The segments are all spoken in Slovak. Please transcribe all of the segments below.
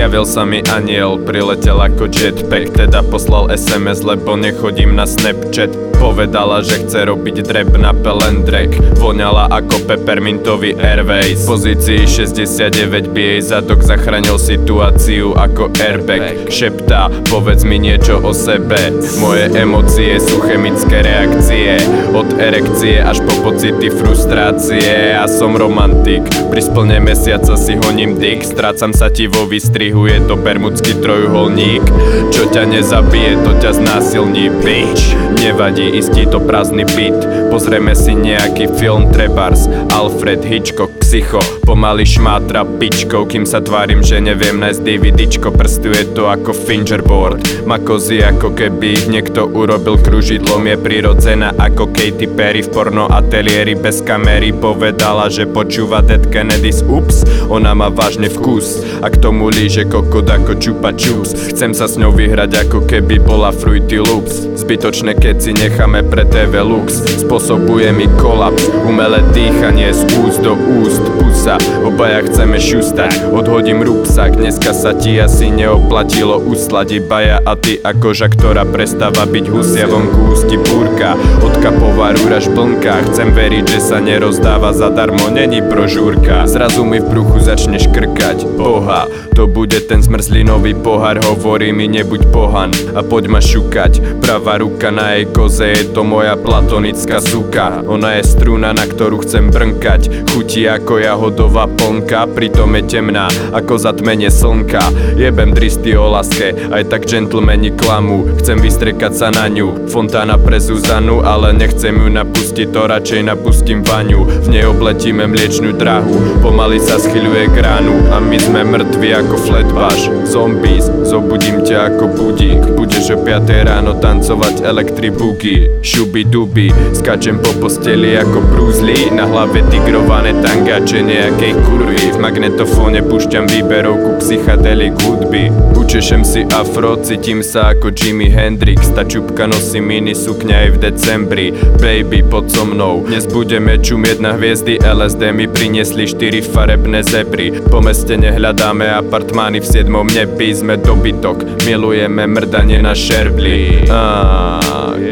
Zjavil sa mi aniel, priletel ako jetpack Teda poslal SMS, lebo nechodím na Snapchat Povedala, že chce robiť drep na pelendrek. Voňala ako peppermintový airways. V pozícii 69 by jej zadok zachránil situáciu ako airbag. Šeptá, povedz mi niečo o sebe. Moje emócie sú chemické reakcie. Od erekcie až po pocity frustrácie. Ja som romantik, pri splne mesiaca si honím dick Strácam sa ti vo výstrihu, je to bermudský trojuholník Čo ťa nezabije, to ťa znásilní, bitch. Nevadí, istí to prázdny byt. Pozrieme si nejaký film Trebars Alfred Hitchcock, psycho. Pomaly šmátra pičkou Kým sa tvárim, že neviem nájsť DVDčko Prstuje to ako fingerboard. Má kozy ako keby ich niekto urobil Kružidlom. Je prirodzená ako Katy Perry V porno ateliéri bez kamery Povedala, že počúva Dead Kennedy's. Ups Ona má vážne vkus. A k tomu líže kokot ako čupa čups Chcem sa s ňou vyhrať ako keby bola Fruity Loops. Zbytočné keci necháme pre TV Lux. Spôsobuje mi kolaps Umelé dýchanie z úst do úst Pusa, obaja chceme šustať. Odhodím rúbsak, dneska sa ti asi neoplatilo uslať Iba ja a ty ako ža, ktorá prestáva byť husia Vonku ústi búrka, od kapová rúra šplnka Chcem veriť, že sa nerozdáva zadarmo, není brožúrka. Zrazu mi v bruchu začne škrkať Boha, to bude ten zmrzlinový pohár Hovorí mi nebuď pohan a poď ma šukať. Pravá ruka na jej koze je to moja platonická suka. Ona je struna, na ktorú chcem brnkať Chutí ako jahodová plnka Pritom je temná ako zatmenie slnka. Jebem dristy o láske, aj tak gentlemani klamu. Chcem vystrekať sa na ňu Fontána pre Zuzanu, ale nechcem ju napustiť To radšej napustím vaňu. V nej obletíme mliečnú drahu Pomaly sa schyľuje k ránu A my sme mŕtvi ako flatbash Zombies, zobudím ťa ako budík. Budeš o 5 ráno tancovať elektribuky Šuby duby, skačem po posteli ako Lee. Na hlave tigrované tangače nejakej kurvy. V magnetofóne púšťam výberovku psychadelik hudby. Učešem si afro, cítim sa ako Jimi Hendrix. Tá čupka nosí mini sukňa aj v decembri. Baby, pod so mnou. Dnes budeme čumieť na hviezdy. LSD mi priniesli 4 farebné zebry. Po meste nehľadáme apartmány. V 7 nebi Sme dobytok, milujeme mrdanie na šerbli Á,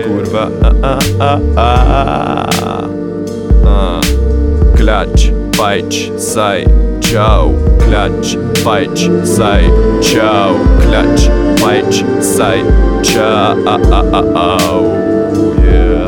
kurva. Á, á, á, á. Á. Kľač, fajč, saj, čau Kľač, fajč, saj, čau Kľač, fajč, saj, čau Yeah